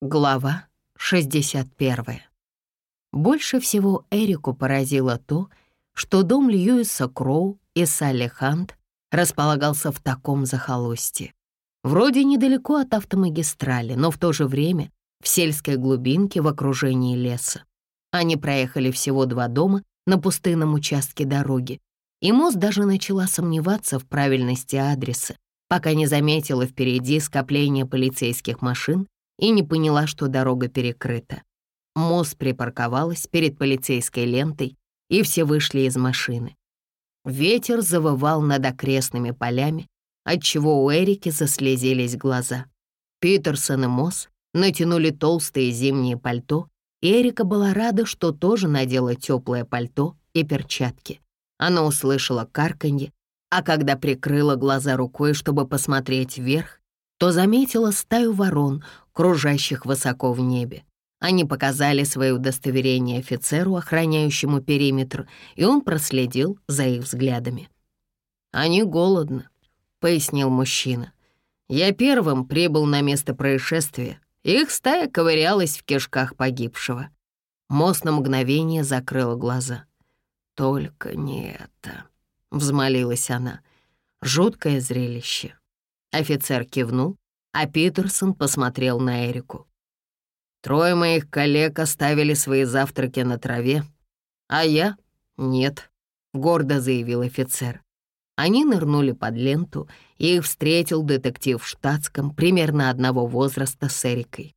Глава 61. Больше всего Эрику поразило то, что дом Льюиса Кроу и Салли Хант располагался в таком захолустье. Вроде недалеко от автомагистрали, но в то же время в сельской глубинке в окружении леса. Они проехали всего два дома на пустынном участке дороги, и Мост даже начала сомневаться в правильности адреса, пока не заметила впереди скопление полицейских машин и не поняла, что дорога перекрыта. Мосс припарковалась перед полицейской лентой, и все вышли из машины. Ветер завывал над окрестными полями, отчего у Эрики заслезились глаза. Питерсон и Мосс натянули толстые зимние пальто, и Эрика была рада, что тоже надела теплое пальто и перчатки. Она услышала карканье, а когда прикрыла глаза рукой, чтобы посмотреть вверх, то заметила стаю ворон, кружащих высоко в небе. Они показали свое удостоверение офицеру, охраняющему периметр, и он проследил за их взглядами. «Они голодны», — пояснил мужчина. «Я первым прибыл на место происшествия. Их стая ковырялась в кишках погибшего». Мост на мгновение закрыла глаза. «Только не это», — взмолилась она. «Жуткое зрелище. Офицер кивнул, а Питерсон посмотрел на Эрику. «Трое моих коллег оставили свои завтраки на траве, а я — нет», — гордо заявил офицер. Они нырнули под ленту, и их встретил детектив в штатском примерно одного возраста с Эрикой.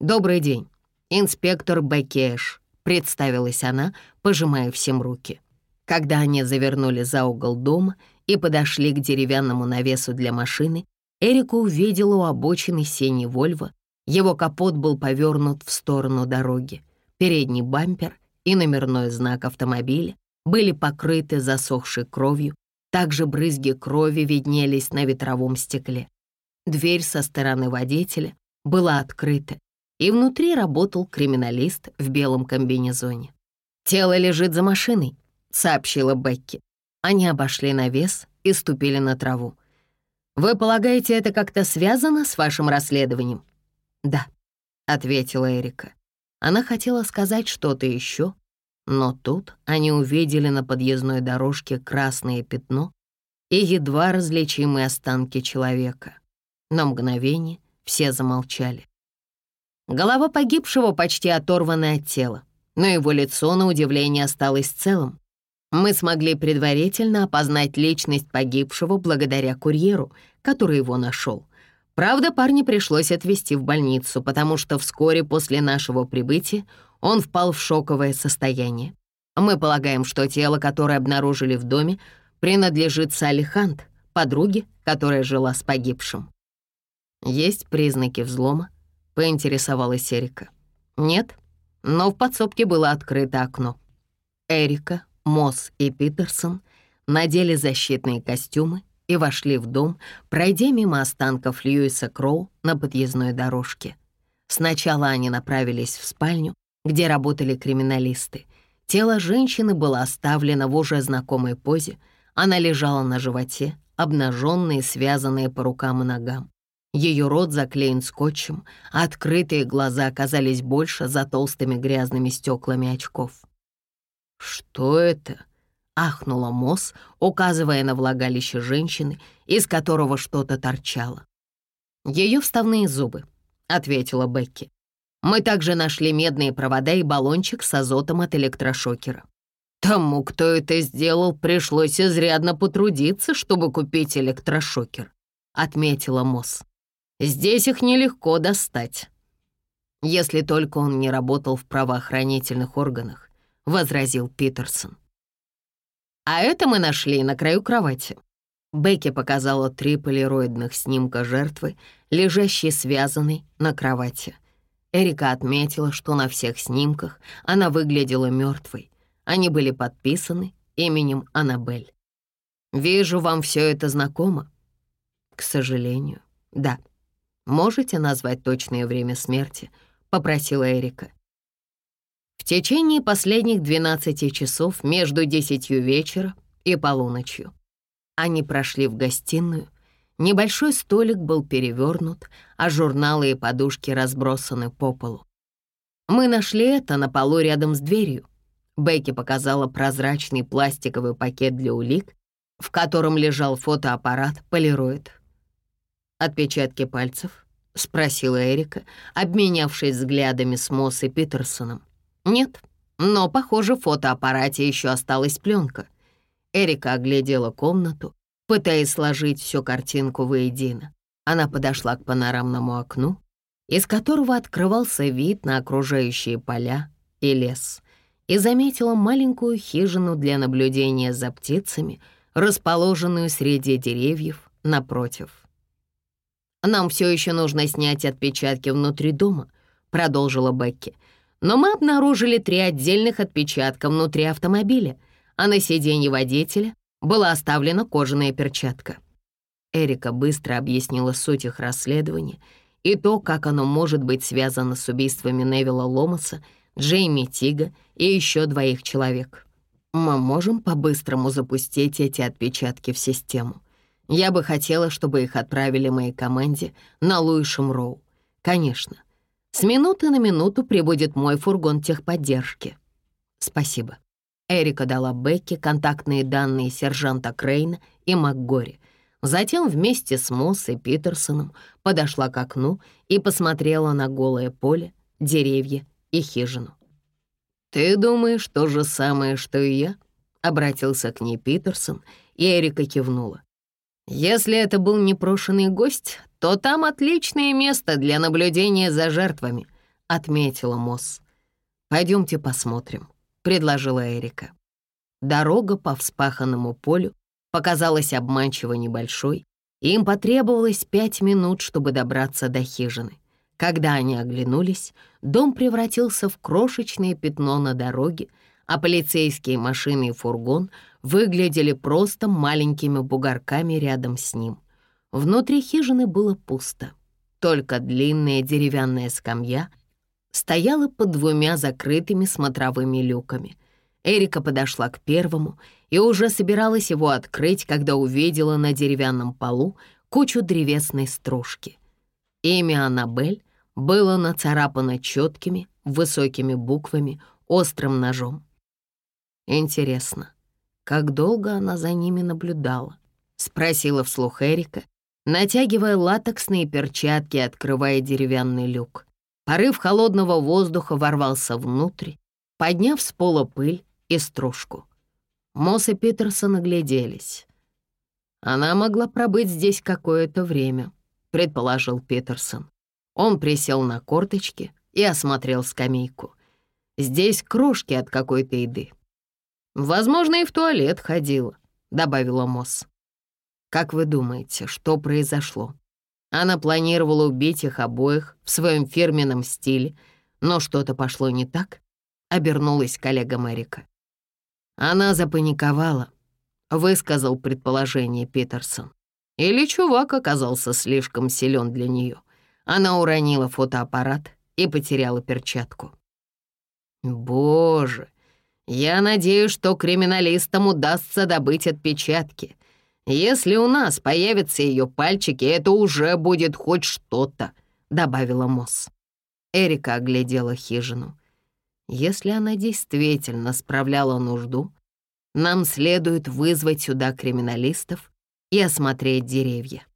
«Добрый день, инспектор Бекеш», — представилась она, пожимая всем руки. Когда они завернули за угол дома — и подошли к деревянному навесу для машины, Эрика увидела у обочины синий Вольво. Его капот был повернут в сторону дороги. Передний бампер и номерной знак автомобиля были покрыты засохшей кровью, также брызги крови виднелись на ветровом стекле. Дверь со стороны водителя была открыта, и внутри работал криминалист в белом комбинезоне. «Тело лежит за машиной», — сообщила Бекки. Они обошли навес и ступили на траву. «Вы полагаете, это как-то связано с вашим расследованием?» «Да», — ответила Эрика. Она хотела сказать что-то еще, но тут они увидели на подъездной дорожке красное пятно и едва различимые останки человека. На мгновение все замолчали. Голова погибшего почти оторвана от тела, но его лицо, на удивление, осталось целым. Мы смогли предварительно опознать личность погибшего благодаря курьеру, который его нашел. Правда, парня пришлось отвезти в больницу, потому что вскоре после нашего прибытия он впал в шоковое состояние. Мы полагаем, что тело, которое обнаружили в доме, принадлежит Салли Хант, подруге, которая жила с погибшим. «Есть признаки взлома?» — поинтересовалась Эрика. «Нет, но в подсобке было открыто окно». Эрика Мосс и Питерсон надели защитные костюмы и вошли в дом, пройдя мимо останков Льюиса Кроу на подъездной дорожке. Сначала они направились в спальню, где работали криминалисты. Тело женщины было оставлено в уже знакомой позе. Она лежала на животе, обнаженная и связанная по рукам и ногам. Ее рот заклеен скотчем, а открытые глаза оказались больше за толстыми грязными стеклами очков. «Что это?» — ахнула Мосс, указывая на влагалище женщины, из которого что-то торчало. «Ее вставные зубы», — ответила Бекки. «Мы также нашли медные провода и баллончик с азотом от электрошокера. Тому, кто это сделал, пришлось изрядно потрудиться, чтобы купить электрошокер», — отметила Мосс. «Здесь их нелегко достать, если только он не работал в правоохранительных органах. — возразил Питерсон. «А это мы нашли на краю кровати». Бекки показала три полироидных снимка жертвы, лежащей связанной на кровати. Эрика отметила, что на всех снимках она выглядела мертвой. Они были подписаны именем Аннабель. «Вижу, вам все это знакомо?» «К сожалению, да. Можете назвать точное время смерти?» — попросила Эрика. В течение последних 12 часов между 10 вечера и полуночью. Они прошли в гостиную. Небольшой столик был перевернут, а журналы и подушки разбросаны по полу. Мы нашли это на полу рядом с дверью. Бекки показала прозрачный пластиковый пакет для улик, в котором лежал фотоаппарат «Полироид». «Отпечатки пальцев?» — спросила Эрика, обменявшись взглядами с Мосс и Питерсоном. «Нет, но, похоже, в фотоаппарате еще осталась пленка». Эрика оглядела комнату, пытаясь сложить всю картинку воедино. Она подошла к панорамному окну, из которого открывался вид на окружающие поля и лес, и заметила маленькую хижину для наблюдения за птицами, расположенную среди деревьев напротив. «Нам все еще нужно снять отпечатки внутри дома», — продолжила Бекки. «Но мы обнаружили три отдельных отпечатка внутри автомобиля, а на сиденье водителя была оставлена кожаная перчатка». Эрика быстро объяснила суть их расследования и то, как оно может быть связано с убийствами Невилла Ломаса, Джейми Тига и еще двоих человек. Мы можем по-быстрому запустить эти отпечатки в систему. Я бы хотела, чтобы их отправили моей команде на Луишем Роу. Конечно. С минуты на минуту прибудет мой фургон техподдержки. Спасибо. Эрика дала Бекке контактные данные сержанта Крейна и МакГори. Затем вместе с Мосс и Питерсоном подошла к окну и посмотрела на голое поле, деревья и хижину. «Ты думаешь то же самое, что и я?» — обратился к ней Питерсон, и Эрика кивнула. Если это был непрошенный гость, то там отличное место для наблюдения за жертвами», — отметила Мосс. «Пойдемте посмотрим», — предложила Эрика. Дорога по вспаханному полю показалась обманчиво небольшой, и им потребовалось пять минут, чтобы добраться до хижины. Когда они оглянулись, дом превратился в крошечное пятно на дороге, а полицейские машины и фургон выглядели просто маленькими бугорками рядом с ним. Внутри хижины было пусто. Только длинная деревянная скамья стояла под двумя закрытыми смотровыми люками. Эрика подошла к первому и уже собиралась его открыть, когда увидела на деревянном полу кучу древесной стружки. Имя Аннабель было нацарапано четкими, высокими буквами, острым ножом. Интересно, как долго она за ними наблюдала? Спросила вслух Эрика, натягивая латексные перчатки и открывая деревянный люк. Порыв холодного воздуха ворвался внутрь, подняв с пола пыль и стружку. Мосс и Питерсон огляделись. «Она могла пробыть здесь какое-то время», — предположил Питерсон. Он присел на корточки и осмотрел скамейку. «Здесь крошки от какой-то еды. «Возможно, и в туалет ходила», — добавила Мосс. «Как вы думаете, что произошло?» Она планировала убить их обоих в своем фирменном стиле, но что-то пошло не так, — обернулась коллега Мэрика. Она запаниковала, — высказал предположение Питерсон. Или чувак оказался слишком силен для нее. Она уронила фотоаппарат и потеряла перчатку. «Боже, я надеюсь, что криминалистам удастся добыть отпечатки. Если у нас появятся ее пальчики, это уже будет хоть что-то», — добавила Мосс. Эрика оглядела хижину. «Если она действительно справляла нужду, нам следует вызвать сюда криминалистов и осмотреть деревья».